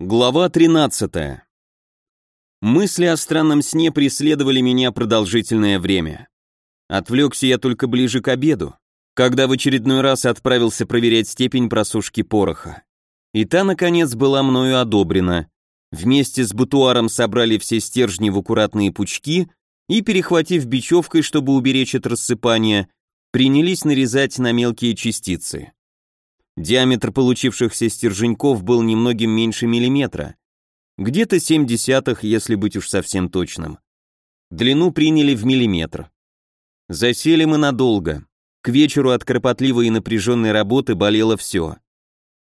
Глава 13. Мысли о странном сне преследовали меня продолжительное время. Отвлекся я только ближе к обеду, когда в очередной раз отправился проверять степень просушки пороха. И та, наконец, была мною одобрена. Вместе с бутуаром собрали все стержни в аккуратные пучки и, перехватив бечевкой, чтобы уберечь от рассыпания, принялись нарезать на мелкие частицы. Диаметр получившихся стерженьков был немногим меньше миллиметра. Где-то 7 десятых, если быть уж совсем точным. Длину приняли в миллиметр. Засели мы надолго. К вечеру от кропотливой и напряженной работы болело все.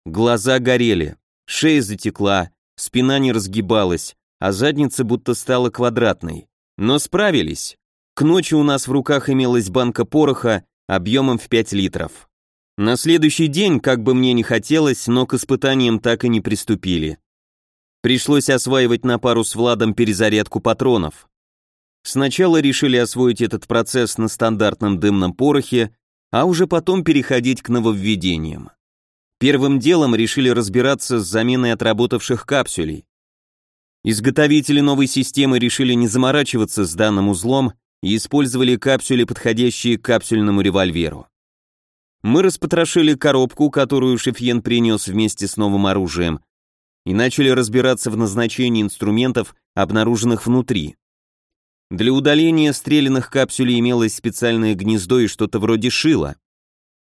Глаза горели, шея затекла, спина не разгибалась, а задница будто стала квадратной. Но справились. К ночи у нас в руках имелась банка пороха объемом в 5 литров. На следующий день, как бы мне ни хотелось, но к испытаниям так и не приступили. Пришлось осваивать на пару с Владом перезарядку патронов. Сначала решили освоить этот процесс на стандартном дымном порохе, а уже потом переходить к нововведениям. Первым делом решили разбираться с заменой отработавших капсулей. Изготовители новой системы решили не заморачиваться с данным узлом и использовали капсули, подходящие к капсульному револьверу. Мы распотрошили коробку, которую Шефьен принес вместе с новым оружием, и начали разбираться в назначении инструментов, обнаруженных внутри. Для удаления стрелянных капсулей имелось специальное гнездо и что-то вроде шила.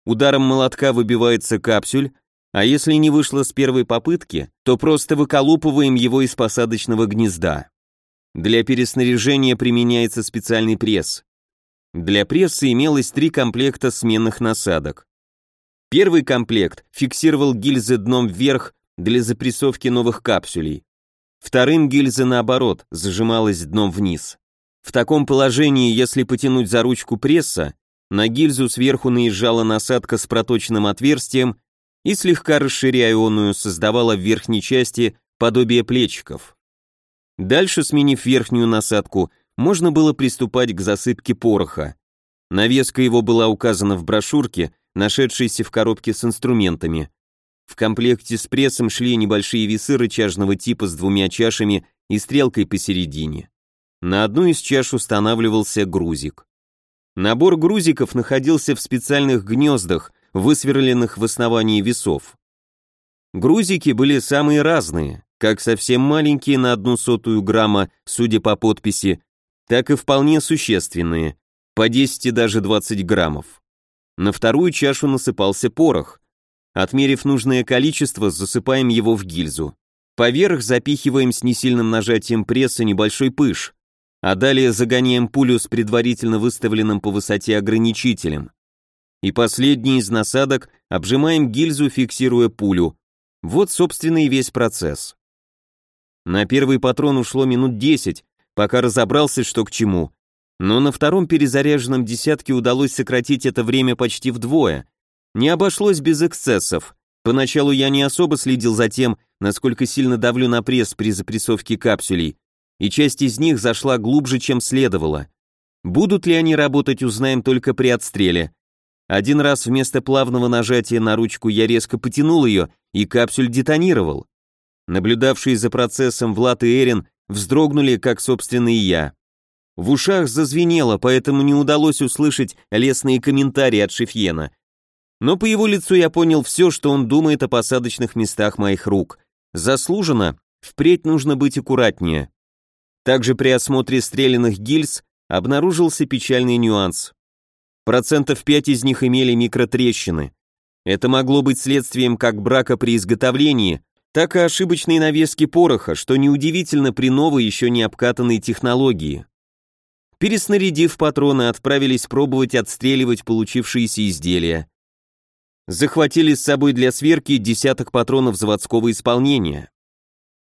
Ударом молотка выбивается капсюль, а если не вышло с первой попытки, то просто выколупываем его из посадочного гнезда. Для переснаряжения применяется специальный пресс. Для пресса имелось три комплекта сменных насадок. Первый комплект фиксировал гильзы дном вверх для запрессовки новых капсулей. Вторым гильза наоборот, зажималась дном вниз. В таком положении, если потянуть за ручку пресса, на гильзу сверху наезжала насадка с проточным отверстием и, слегка расширяя ионную, создавала в верхней части подобие плечиков. Дальше, сменив верхнюю насадку, можно было приступать к засыпке пороха. Навеска его была указана в брошюрке, нашедшейся в коробке с инструментами. В комплекте с прессом шли небольшие весы рычажного типа с двумя чашами и стрелкой посередине. На одну из чаш устанавливался грузик. Набор грузиков находился в специальных гнездах, высверленных в основании весов. Грузики были самые разные, как совсем маленькие на одну сотую грамма, судя по подписи, так и вполне существенные, по 10 и даже 20 граммов. На вторую чашу насыпался порох. Отмерив нужное количество, засыпаем его в гильзу. Поверх запихиваем с несильным нажатием пресса небольшой пыш, а далее загоняем пулю с предварительно выставленным по высоте ограничителем. И последний из насадок обжимаем гильзу, фиксируя пулю. Вот, собственно, и весь процесс. На первый патрон ушло минут 10, пока разобрался, что к чему, но на втором перезаряженном десятке удалось сократить это время почти вдвое. Не обошлось без эксцессов. Поначалу я не особо следил за тем, насколько сильно давлю на пресс при запрессовке капсулей, и часть из них зашла глубже, чем следовало. Будут ли они работать, узнаем только при отстреле. Один раз вместо плавного нажатия на ручку я резко потянул ее, и капсюль детонировал. Наблюдавшие за процессом Влад и Эрин вздрогнули, как собственно и я. В ушах зазвенело, поэтому не удалось услышать лестные комментарии от Шефьена. Но по его лицу я понял все, что он думает о посадочных местах моих рук. Заслуженно, впредь нужно быть аккуратнее. Также при осмотре стрелянных гильз обнаружился печальный нюанс. Процентов 5 из них имели микротрещины. Это могло быть следствием как брака при изготовлении, так и ошибочной навески пороха, что неудивительно при новой еще не обкатанной технологии. Переснарядив патроны, отправились пробовать отстреливать получившиеся изделия. Захватили с собой для сверки десяток патронов заводского исполнения.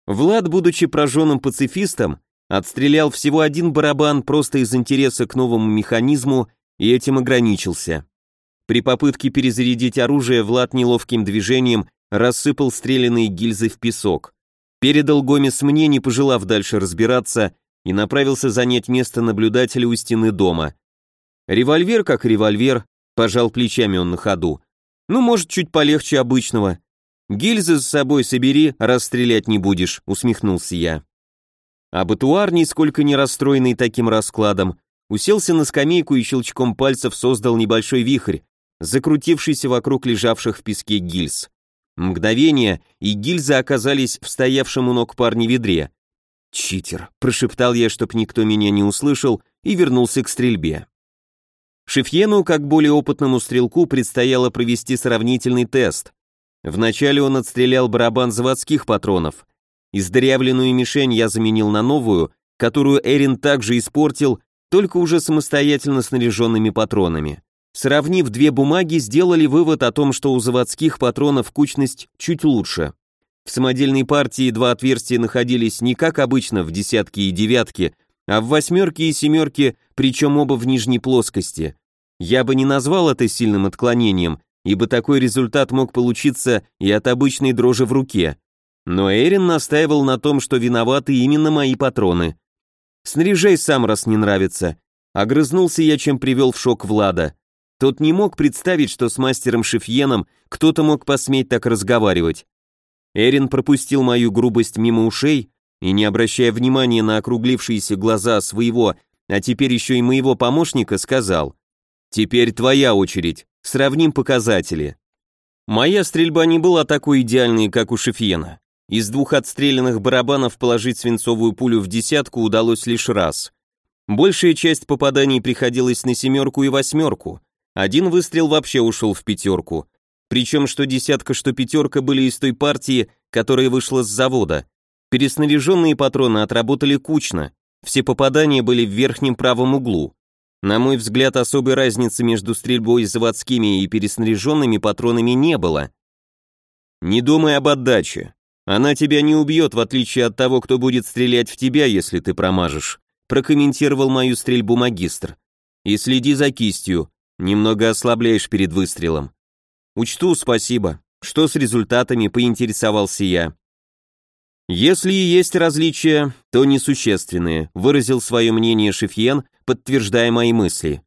Влад, будучи прожженным пацифистом, отстрелял всего один барабан просто из интереса к новому механизму и этим ограничился. При попытке перезарядить оружие Влад неловким движением рассыпал стрелянные гильзы в песок. Передал Гомес мне, не пожелав дальше разбираться, и направился занять место наблюдателя у стены дома. Револьвер как револьвер, пожал плечами он на ходу. Ну, может, чуть полегче обычного. Гильзы с собой собери, расстрелять не будешь, усмехнулся я. А Батуар, нисколько не расстроенный таким раскладом, уселся на скамейку и щелчком пальцев создал небольшой вихрь, закрутившийся вокруг лежавших в песке гильз. Мгновение, и гильзы оказались в стоявшем у ног парне ведре. «Читер», — прошептал я, чтоб никто меня не услышал, и вернулся к стрельбе. Шефьену, как более опытному стрелку, предстояло провести сравнительный тест. Вначале он отстрелял барабан заводских патронов. Издырявленную мишень я заменил на новую, которую Эрин также испортил, только уже самостоятельно снаряженными патронами. Сравнив две бумаги, сделали вывод о том, что у заводских патронов кучность чуть лучше. В самодельной партии два отверстия находились не как обычно в десятке и девятке, а в восьмерке и семерке, причем оба в нижней плоскости. Я бы не назвал это сильным отклонением, ибо такой результат мог получиться и от обычной дрожи в руке. Но Эрин настаивал на том, что виноваты именно мои патроны. «Снаряжай сам, раз не нравится». Огрызнулся я, чем привел в шок Влада. Тот не мог представить, что с мастером Шефьеном кто-то мог посметь так разговаривать. Эрин пропустил мою грубость мимо ушей и, не обращая внимания на округлившиеся глаза своего, а теперь еще и моего помощника, сказал «Теперь твоя очередь, сравним показатели». Моя стрельба не была такой идеальной, как у Шефьена. Из двух отстрелянных барабанов положить свинцовую пулю в десятку удалось лишь раз. Большая часть попаданий приходилась на семерку и восьмерку, один выстрел вообще ушел в пятерку. Причем что десятка, что пятерка были из той партии, которая вышла с завода. Переснаряженные патроны отработали кучно, все попадания были в верхнем правом углу. На мой взгляд, особой разницы между стрельбой заводскими и переснаряженными патронами не было. Не думай об отдаче. Она тебя не убьет, в отличие от того, кто будет стрелять в тебя, если ты промажешь, прокомментировал мою стрельбу магистр. И следи за кистью, Немного ослабляешь перед выстрелом. Учту, спасибо. Что с результатами, поинтересовался я. Если и есть различия, то несущественные, выразил свое мнение Шефьен, подтверждая мои мысли.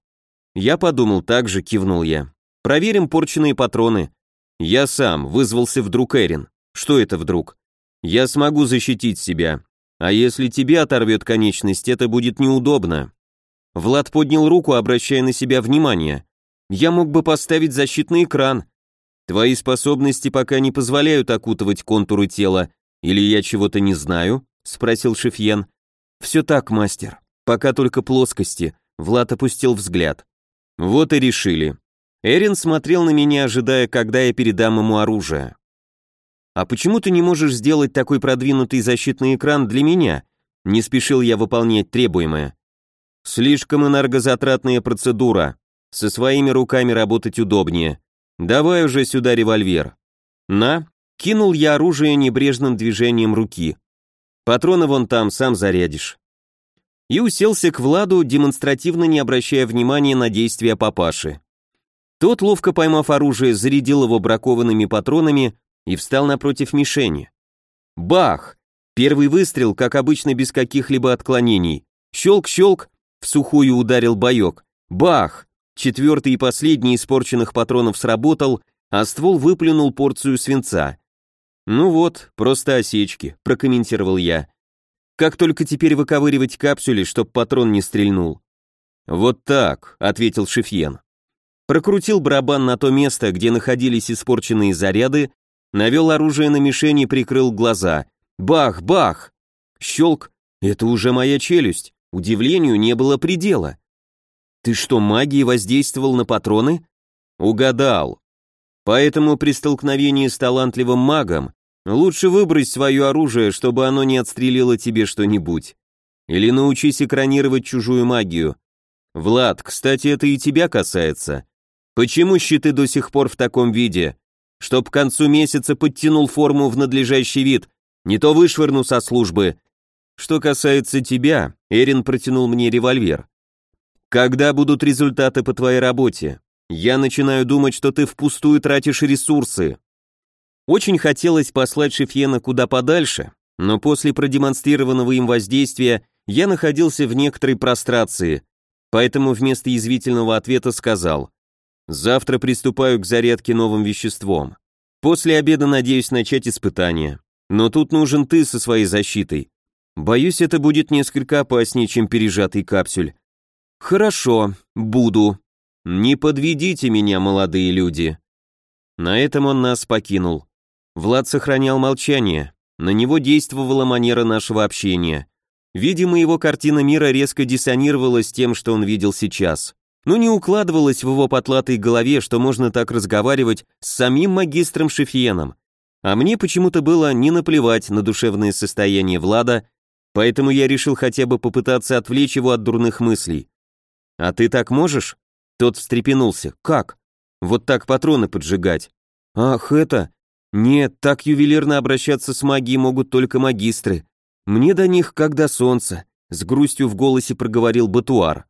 Я подумал так же, кивнул я. Проверим порченные патроны. Я сам, вызвался вдруг Эрин. Что это вдруг? Я смогу защитить себя. А если тебе оторвет конечность, это будет неудобно. Влад поднял руку, обращая на себя внимание. «Я мог бы поставить защитный экран. Твои способности пока не позволяют окутывать контуры тела. Или я чего-то не знаю?» — спросил Шефьен. «Все так, мастер. Пока только плоскости». Влад опустил взгляд. «Вот и решили». Эрин смотрел на меня, ожидая, когда я передам ему оружие. «А почему ты не можешь сделать такой продвинутый защитный экран для меня?» Не спешил я выполнять требуемое. Слишком энергозатратная процедура. Со своими руками работать удобнее. Давай уже сюда револьвер. На, кинул я оружие небрежным движением руки. Патроны вон там, сам зарядишь. И уселся к Владу, демонстративно не обращая внимания на действия папаши. Тот, ловко поймав оружие, зарядил его бракованными патронами и встал напротив мишени. Бах! Первый выстрел, как обычно, без каких-либо отклонений. Щелк-щелк, в сухую ударил боек. Бах! Четвертый и последний испорченных патронов сработал, а ствол выплюнул порцию свинца. «Ну вот, просто осечки», — прокомментировал я. «Как только теперь выковыривать капсюли, чтоб патрон не стрельнул?» «Вот так», — ответил Шефьен. Прокрутил барабан на то место, где находились испорченные заряды, навел оружие на мишени и прикрыл глаза. Бах, бах! Щелк. Это уже моя челюсть. Удивлению не было предела. «Ты что, магией воздействовал на патроны?» «Угадал. Поэтому при столкновении с талантливым магом лучше выбрось свое оружие, чтобы оно не отстрелило тебе что-нибудь. Или научись экранировать чужую магию. Влад, кстати, это и тебя касается. Почему щиты до сих пор в таком виде? Чтоб к концу месяца подтянул форму в надлежащий вид, не то вышвырну со службы, что касается тебя, Эрин протянул мне револьвер. Когда будут результаты по твоей работе? Я начинаю думать, что ты впустую тратишь ресурсы. Очень хотелось послать Шефьена куда подальше, но после продемонстрированного им воздействия я находился в некоторой прострации, поэтому вместо язвительного ответа сказал «Завтра приступаю к зарядке новым веществом. После обеда надеюсь начать испытание. Но тут нужен ты со своей защитой. Боюсь, это будет несколько опаснее, чем пережатый капсюль. Хорошо, буду. Не подведите меня, молодые люди. На этом он нас покинул. Влад сохранял молчание. На него действовала манера нашего общения. Видимо, его картина мира резко диссонировала с тем, что он видел сейчас. Но не укладывалось в его потлатой голове, что можно так разговаривать с самим магистром Шефьеном. А мне почему-то было не наплевать на душевное состояние Влада, поэтому я решил хотя бы попытаться отвлечь его от дурных мыслей. «А ты так можешь?» Тот встрепенулся. «Как?» «Вот так патроны поджигать». «Ах, это...» «Нет, так ювелирно обращаться с магией могут только магистры. Мне до них как до солнца», — с грустью в голосе проговорил Батуар.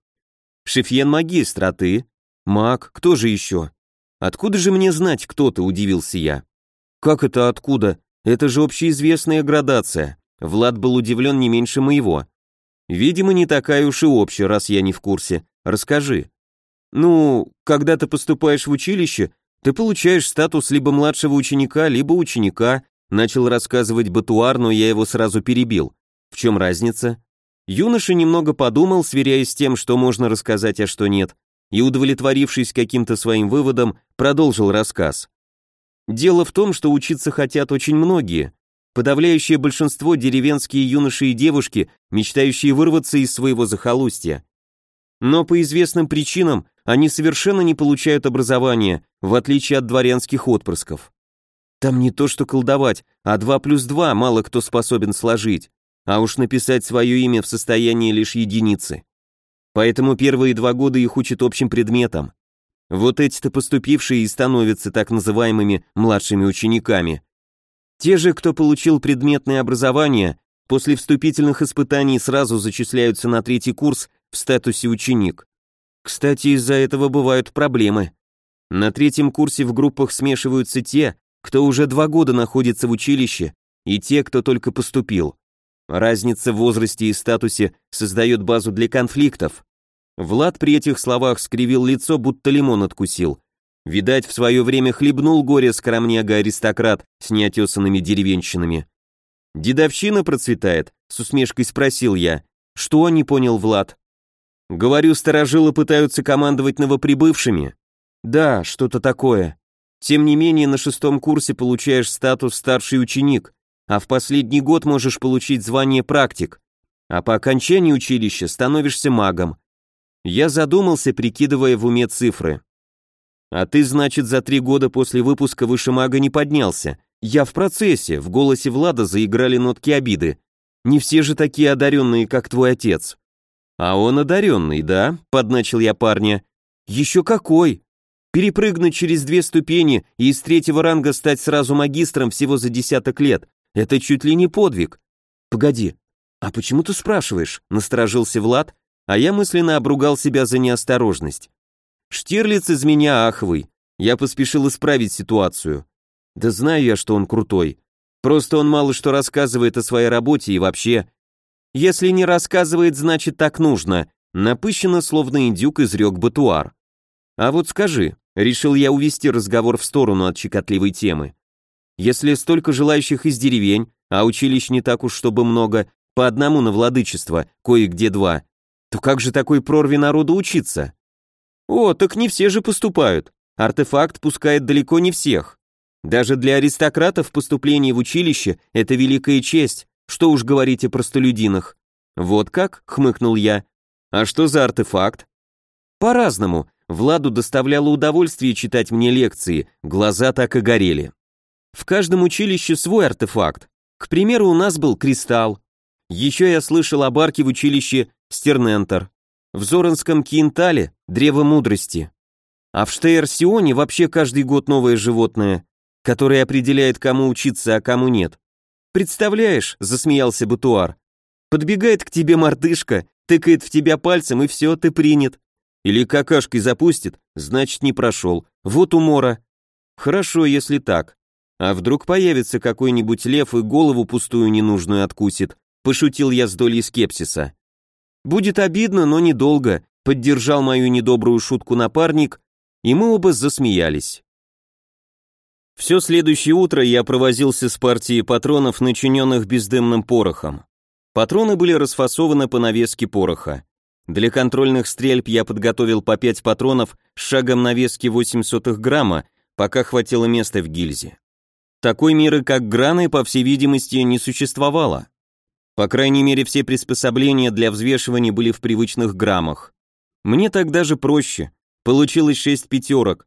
«Шефьен магистр, а ты?» «Маг, кто же еще?» «Откуда же мне знать, кто ты?» — удивился я. «Как это откуда? Это же общеизвестная градация». Влад был удивлен не меньше моего. «Видимо, не такая уж и общая, раз я не в курсе. Расскажи». «Ну, когда ты поступаешь в училище, ты получаешь статус либо младшего ученика, либо ученика», начал рассказывать Батуар, но я его сразу перебил. «В чем разница?» Юноша немного подумал, сверяясь с тем, что можно рассказать, а что нет, и, удовлетворившись каким-то своим выводом, продолжил рассказ. Дело в том, что учиться хотят очень многие. Подавляющее большинство деревенские юноши и девушки, мечтающие вырваться из своего захолустья. Но по известным причинам они совершенно не получают образования, в отличие от дворянских отпрысков. Там не то что колдовать, а два плюс два мало кто способен сложить, а уж написать свое имя в состоянии лишь единицы. Поэтому первые два года их учат общим предметам. Вот эти-то поступившие и становятся так называемыми младшими учениками. Те же, кто получил предметное образование, после вступительных испытаний сразу зачисляются на третий курс в статусе ученик. Кстати, из-за этого бывают проблемы. На третьем курсе в группах смешиваются те, кто уже два года находится в училище, и те, кто только поступил. Разница в возрасте и статусе создает базу для конфликтов, Влад при этих словах скривил лицо, будто лимон откусил. Видать, в свое время хлебнул горе скромняга-аристократ с неотесанными деревенщинами. «Дедовщина процветает?» — с усмешкой спросил я. «Что?» — не понял Влад. «Говорю, старожилы пытаются командовать новоприбывшими». «Да, что-то такое. Тем не менее, на шестом курсе получаешь статус старший ученик, а в последний год можешь получить звание практик. А по окончании училища становишься магом. Я задумался, прикидывая в уме цифры. А ты, значит, за три года после выпуска выше мага не поднялся. Я в процессе, в голосе Влада заиграли нотки обиды. Не все же такие одаренные, как твой отец. А он одаренный, да? Подначил я парня. Еще какой? Перепрыгнуть через две ступени и из третьего ранга стать сразу магистром всего за десяток лет. Это чуть ли не подвиг. Погоди, а почему ты спрашиваешь? Насторожился Влад, а я мысленно обругал себя за неосторожность. Штирлиц из меня ахвый. Я поспешил исправить ситуацию. Да знаю я, что он крутой. Просто он мало что рассказывает о своей работе и вообще... Если не рассказывает, значит так нужно. Напыщенно, словно индюк, изрек Батуар. А вот скажи, решил я увести разговор в сторону от щекотливой темы. Если столько желающих из деревень, а училищ не так уж чтобы много, по одному на владычество, кое-где два, то как же такой прорве народу учиться? О, так не все же поступают. Артефакт пускает далеко не всех. Даже для аристократов поступление в училище – это великая честь, что уж говорить о простолюдинах. Вот как, хмыкнул я. А что за артефакт? По-разному. Владу доставляло удовольствие читать мне лекции, глаза так и горели. В каждом училище свой артефакт. К примеру, у нас был кристалл. Еще я слышал об арке в училище Стернентер. В Зоранском Киентале – древо мудрости. А в Штейр-Сионе вообще каждый год новое животное, которое определяет, кому учиться, а кому нет. Представляешь, засмеялся Батуар. Подбегает к тебе мартышка, тыкает в тебя пальцем и все, ты принят. Или какашкой запустит, значит не прошел. Вот умора. Хорошо, если так. А вдруг появится какой-нибудь лев и голову пустую ненужную откусит? Пошутил я с долей скепсиса. Будет обидно, но недолго, поддержал мою недобрую шутку напарник, и мы оба засмеялись. Все следующее утро я провозился с партией патронов, начиненных бездымным порохом. Патроны были расфасованы по навеске пороха. Для контрольных стрельб я подготовил по 5 патронов с шагом навески 8 сотых грамма, пока хватило места в гильзе. Такой меры, как граны, по всей видимости, не существовало. По крайней мере, все приспособления для взвешивания были в привычных граммах. Мне так даже проще. Получилось 6 пятерок.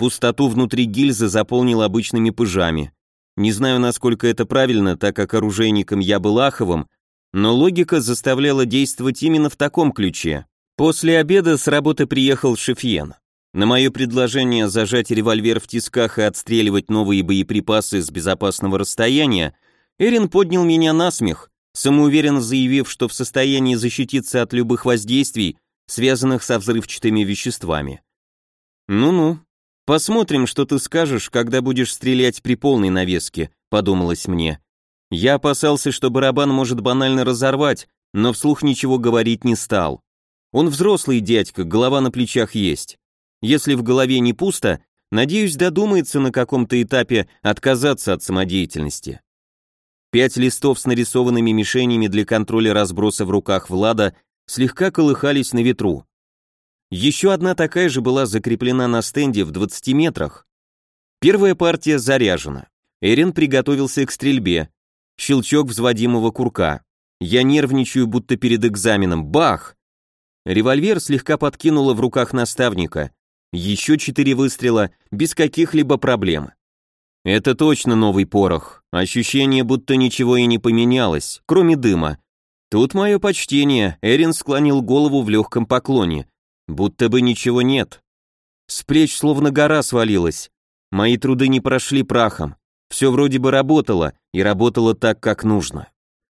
Пустоту внутри гильзы заполнил обычными пыжами. Не знаю, насколько это правильно, так как оружейником я был Аховым, но логика заставляла действовать именно в таком ключе. После обеда с работы приехал Шефьен. На мое предложение зажать револьвер в тисках и отстреливать новые боеприпасы с безопасного расстояния, Эрин поднял меня на смех, самоуверенно заявив, что в состоянии защититься от любых воздействий, связанных со взрывчатыми веществами. «Ну-ну, посмотрим, что ты скажешь, когда будешь стрелять при полной навеске», — подумалось мне. Я опасался, что барабан может банально разорвать, но вслух ничего говорить не стал. Он взрослый дядька, голова на плечах есть. Если в голове не пусто, надеюсь, додумается на каком-то этапе отказаться от самодеятельности. Пять листов с нарисованными мишенями для контроля разброса в руках Влада слегка колыхались на ветру. Еще одна такая же была закреплена на стенде в 20 метрах. Первая партия заряжена. Эрин приготовился к стрельбе. Щелчок взводимого курка. Я нервничаю, будто перед экзаменом. Бах! Револьвер слегка подкинуло в руках наставника. Еще четыре выстрела, без каких-либо проблем. Это точно новый порох. Ощущение, будто ничего и не поменялось, кроме дыма. Тут мое почтение, Эрин склонил голову в легком поклоне. Будто бы ничего нет. С плеч словно гора свалилась. Мои труды не прошли прахом. Все вроде бы работало, и работало так, как нужно.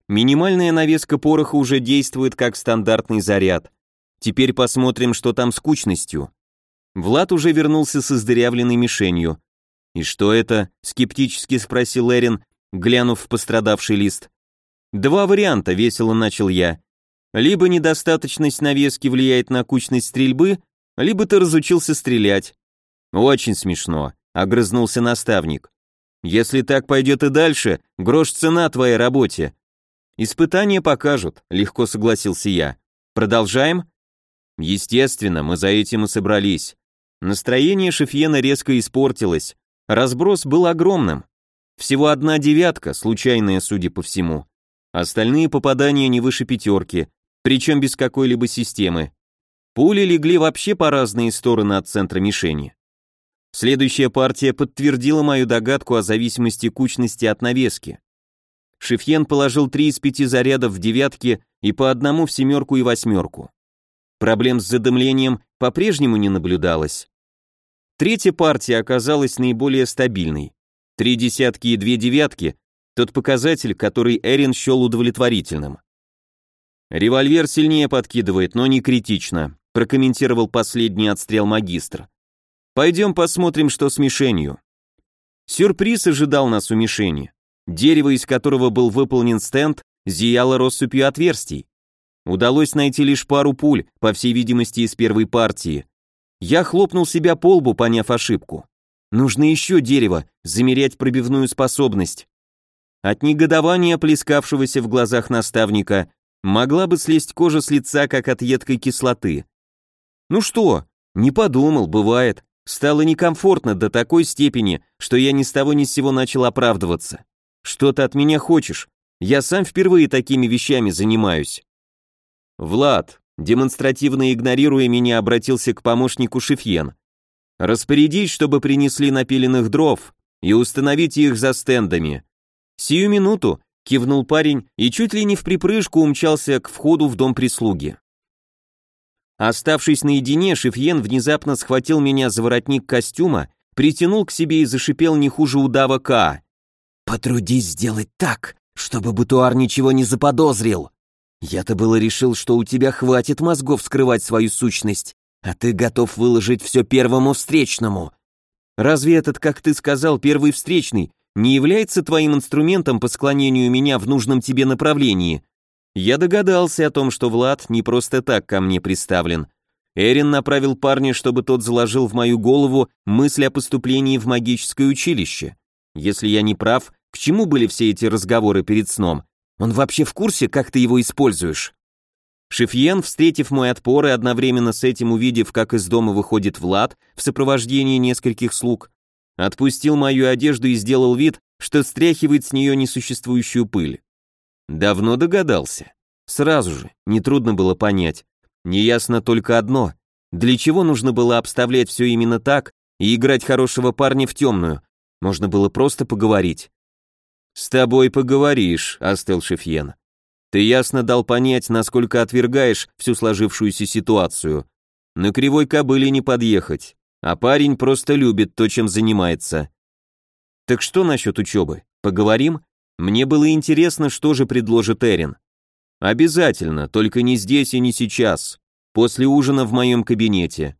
Минимальная навеска пороха уже действует как стандартный заряд. Теперь посмотрим, что там с кучностью. Влад уже вернулся с издырявленной мишенью. «И что это?» — скептически спросил Эрин, глянув в пострадавший лист. «Два варианта», — весело начал я. «Либо недостаточность навески влияет на кучность стрельбы, либо ты разучился стрелять». «Очень смешно», — огрызнулся наставник. «Если так пойдет и дальше, грош цена твоей работе». «Испытания покажут», — легко согласился я. «Продолжаем?» «Естественно, мы за этим и собрались. Настроение Шефьена резко испортилось. Разброс был огромным. Всего одна девятка, случайная, судя по всему. Остальные попадания не выше пятерки, причем без какой-либо системы. Пули легли вообще по разные стороны от центра мишени. Следующая партия подтвердила мою догадку о зависимости кучности от навески. Шефьен положил три из пяти зарядов в девятки и по одному в семерку и восьмерку. Проблем с задымлением по-прежнему не наблюдалось. Третья партия оказалась наиболее стабильной. Три десятки и две девятки – тот показатель, который Эрин счел удовлетворительным. «Револьвер сильнее подкидывает, но не критично», – прокомментировал последний отстрел магистр. «Пойдем посмотрим, что с мишенью». Сюрприз ожидал нас у мишени. Дерево, из которого был выполнен стенд, зияло россыпью отверстий. Удалось найти лишь пару пуль, по всей видимости, из первой партии, я хлопнул себя по лбу, поняв ошибку. Нужно еще дерево, замерять пробивную способность. От негодования, плескавшегося в глазах наставника, могла бы слезть кожа с лица, как от едкой кислоты. Ну что, не подумал, бывает. Стало некомфортно до такой степени, что я ни с того ни с сего начал оправдываться. Что ты от меня хочешь? Я сам впервые такими вещами занимаюсь. Влад, демонстративно игнорируя меня, обратился к помощнику Шефьен. «Распорядись, чтобы принесли напиленных дров и установите их за стендами». «Сию минуту», — кивнул парень и чуть ли не в припрыжку умчался к входу в дом прислуги. Оставшись наедине, Шефьен внезапно схватил меня за воротник костюма, притянул к себе и зашипел не хуже удава К. «Потрудись сделать так, чтобы Бутуар ничего не заподозрил!» Я-то было решил, что у тебя хватит мозгов скрывать свою сущность, а ты готов выложить все первому встречному. Разве этот, как ты сказал, первый встречный не является твоим инструментом по склонению меня в нужном тебе направлении? Я догадался о том, что Влад не просто так ко мне приставлен. Эрин направил парня, чтобы тот заложил в мою голову мысль о поступлении в магическое училище. Если я не прав, к чему были все эти разговоры перед сном? Он вообще в курсе, как ты его используешь? Шефьен, встретив мой отпор и одновременно с этим увидев, как из дома выходит Влад в сопровождении нескольких слуг, отпустил мою одежду и сделал вид, что стряхивает с нее несуществующую пыль. Давно догадался. Сразу же, нетрудно было понять. Неясно только одно. Для чего нужно было обставлять все именно так и играть хорошего парня в темную? Можно было просто поговорить. «С тобой поговоришь», — остыл Шефьен. «Ты ясно дал понять, насколько отвергаешь всю сложившуюся ситуацию. На кривой кобыле не подъехать, а парень просто любит то, чем занимается». «Так что насчет учебы? Поговорим? Мне было интересно, что же предложит Эрин». «Обязательно, только не здесь и не сейчас. После ужина в моем кабинете.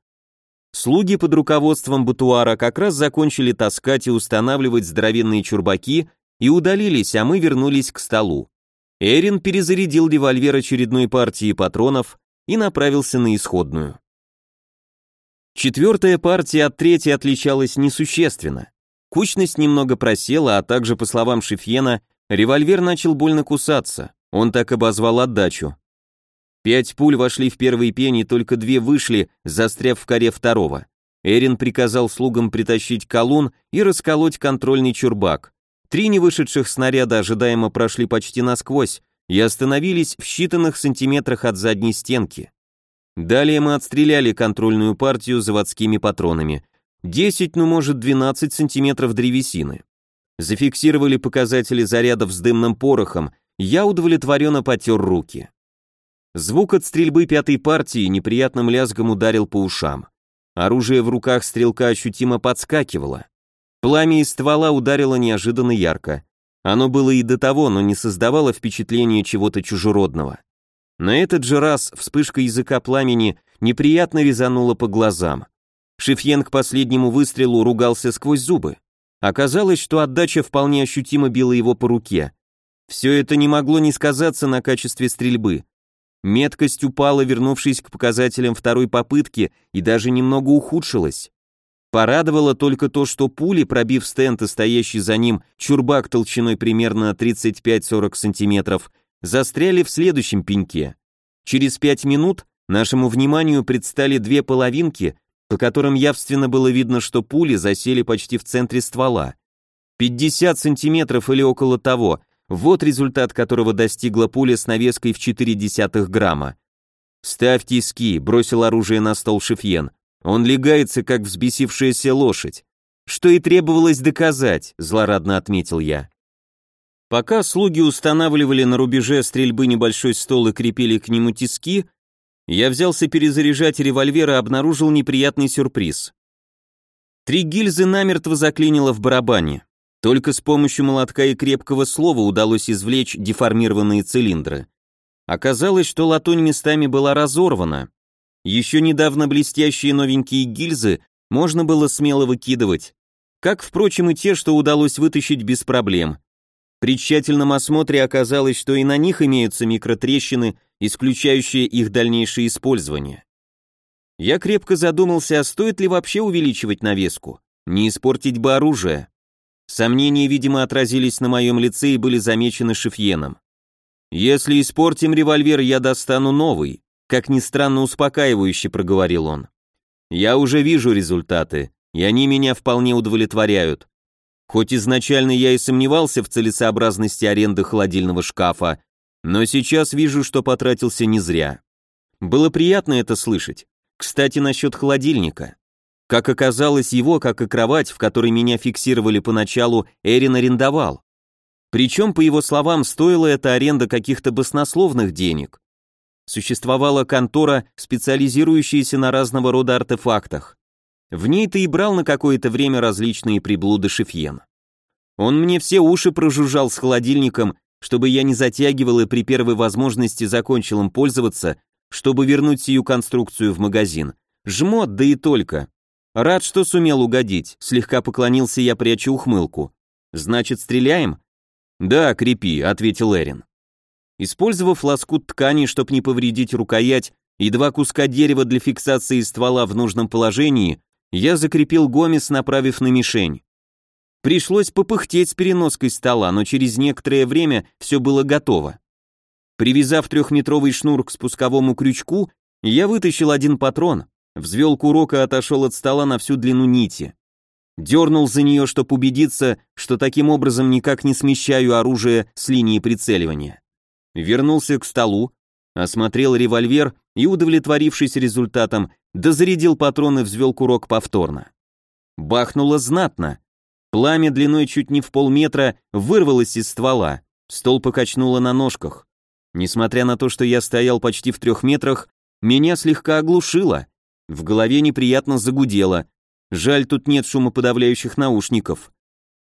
Слуги под руководством Бутуара как раз закончили таскать и устанавливать здоровенные чурбаки и удалились, а мы вернулись к столу. Эрин перезарядил револьвер очередной партии патронов и направился на исходную. Четвертая партия от третьей отличалась несущественно. Кучность немного просела, а также, по словам Шефьена, револьвер начал больно кусаться, он так обозвал отдачу. Пять пуль вошли в первый пень и только две вышли, застряв в коре второго. Эрин приказал слугам притащить колун и расколоть контрольный чурбак. Три невышедших снаряда ожидаемо прошли почти насквозь и остановились в считанных сантиметрах от задней стенки. Далее мы отстреляли контрольную партию заводскими патронами. 10, ну может 12 сантиметров древесины. Зафиксировали показатели зарядов с дымным порохом, я удовлетворенно потер руки. Звук от стрельбы пятой партии неприятным лязгом ударил по ушам. Оружие в руках стрелка ощутимо подскакивало. Пламя из ствола ударило неожиданно ярко. Оно было и до того, но не создавало впечатления чего-то чужеродного. На этот же раз вспышка языка пламени неприятно резанула по глазам. Шефьен к последнему выстрелу ругался сквозь зубы. Оказалось, что отдача вполне ощутимо била его по руке. Все это не могло не сказаться на качестве стрельбы. Меткость упала, вернувшись к показателям второй попытки, и даже немного ухудшилась. Порадовало только то, что пули, пробив стенд и стоящий за ним чурбак толщиной примерно 35-40 сантиметров, застряли в следующем пеньке. Через пять минут нашему вниманию предстали две половинки, по которым явственно было видно, что пули засели почти в центре ствола. 50 сантиметров или около того, вот результат которого достигла пуля с навеской в 0,4 грамма. «Ставь тиски», — бросил оружие на стол Шефьен. «Он легается, как взбесившаяся лошадь». «Что и требовалось доказать», — злорадно отметил я. Пока слуги устанавливали на рубеже стрельбы небольшой стол и крепили к нему тиски, я взялся перезаряжать револьвер и обнаружил неприятный сюрприз. Три гильзы намертво заклинило в барабане. Только с помощью молотка и крепкого слова удалось извлечь деформированные цилиндры. Оказалось, что латунь местами была разорвана. Еще недавно блестящие новенькие гильзы можно было смело выкидывать, как, впрочем, и те, что удалось вытащить без проблем. При тщательном осмотре оказалось, что и на них имеются микротрещины, исключающие их дальнейшее использование. Я крепко задумался, а стоит ли вообще увеличивать навеску, не испортить бы оружие. Сомнения, видимо, отразились на моем лице и были замечены Шефьеном. «Если испортим револьвер, я достану новый», как ни странно успокаивающе проговорил он. «Я уже вижу результаты, и они меня вполне удовлетворяют. Хоть изначально я и сомневался в целесообразности аренды холодильного шкафа, но сейчас вижу, что потратился не зря. Было приятно это слышать. Кстати, насчет холодильника. Как оказалось, его, как и кровать, в которой меня фиксировали поначалу, Эрин арендовал. Причем, по его словам, стоила эта аренда каких-то баснословных денег. Существовала контора, специализирующаяся на разного рода артефактах. В ней-то и брал на какое-то время различные приблуды Шефьен. Он мне все уши прожужжал с холодильником, чтобы я не затягивал и при первой возможности закончил им пользоваться, чтобы вернуть сию конструкцию в магазин. Жмот, да и только. Рад, что сумел угодить, слегка поклонился я, прячу ухмылку. Значит, стреляем? Да, крепи, ответил Эрин. Использовав лоскут ткани, чтобы не повредить рукоять, и два куска дерева для фиксации ствола в нужном положении, я закрепил Гомес, направив на мишень. Пришлось попыхтеть с переноской стола, но через некоторое время все было готово. Привязав трехметровый шнур к спусковому крючку, я вытащил один патрон, взвел курок и отошел от стола на всю длину нити. Дернул за нее, чтобы убедиться, что таким образом никак не смещаю оружие с линии прицеливания. Вернулся к столу, осмотрел револьвер и, удовлетворившись результатом, дозарядил патрон и взвел курок повторно. Бахнуло знатно. Пламя длиной чуть не в полметра вырвалось из ствола, стол покачнуло на ножках. Несмотря на то, что я стоял почти в трех метрах, меня слегка оглушило. В голове неприятно загудело. Жаль, тут нет шумоподавляющих наушников.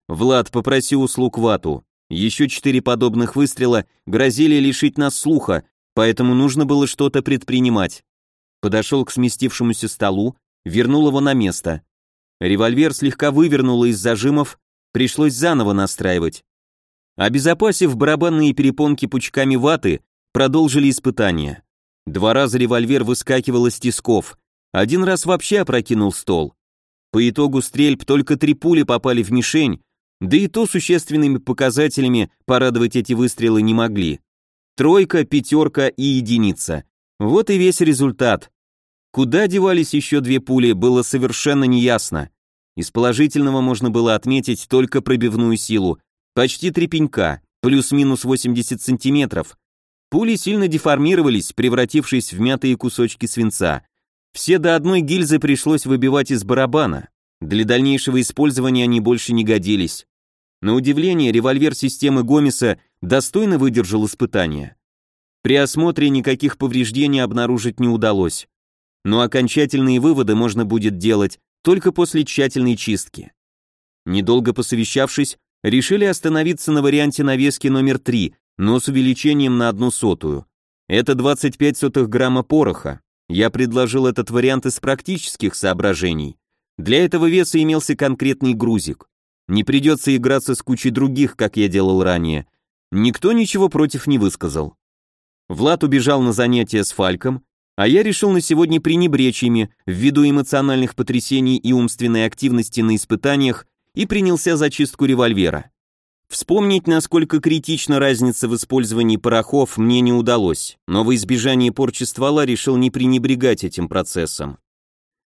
Влад, попроси услуг вату. Еще четыре подобных выстрела грозили лишить нас слуха, поэтому нужно было что-то предпринимать. Подошел к сместившемуся столу, вернул его на место. Револьвер слегка вывернуло из зажимов, пришлось заново настраивать. Обезопасив барабанные перепонки пучками ваты, продолжили испытания. Два раза револьвер выскакивал из тисков, один раз вообще опрокинул стол. По итогу стрельб только три пули попали в мишень, да и то существенными показателями порадовать эти выстрелы не могли. Тройка, пятерка и единица. Вот и весь результат. Куда девались еще две пули, было совершенно неясно. Из положительного можно было отметить только пробивную силу. Почти три пенька, плюс-минус 80 сантиметров. Пули сильно деформировались, превратившись в мятые кусочки свинца. Все до одной гильзы пришлось выбивать из барабана. Для дальнейшего использования они больше не годились. На удивление, револьвер системы Гомеса достойно выдержал испытание. При осмотре никаких повреждений обнаружить не удалось. Но окончательные выводы можно будет делать только после тщательной чистки. Недолго посовещавшись, решили остановиться на варианте навески номер 3, но с увеличением на одну сотую. Это 25 сотых грамма пороха. Я предложил этот вариант из практических соображений. Для этого веса имелся конкретный грузик. Не придется играться с кучей других, как я делал ранее. Никто ничего против не высказал. Влад убежал на занятия с Фальком, а я решил на сегодня пренебречь ими ввиду эмоциональных потрясений и умственной активности на испытаниях и принялся за чистку револьвера. Вспомнить, насколько критична разница в использовании порохов, мне не удалось, но во избежание порчи ствола решил не пренебрегать этим процессом.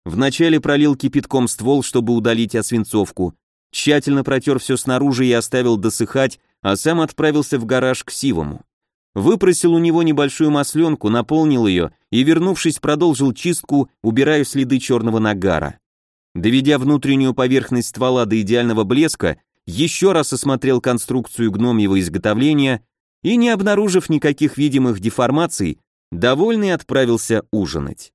Вначале пролил кипятком ствол, чтобы удалить освинцовку, тщательно протер все снаружи и оставил досыхать, а сам отправился в гараж к Сивому. Выпросил у него небольшую масленку, наполнил ее и, вернувшись, продолжил чистку, убирая следы черного нагара. Доведя внутреннюю поверхность ствола до идеального блеска, еще раз осмотрел конструкцию гномьего изготовления и, не обнаружив никаких видимых деформаций, довольный отправился ужинать.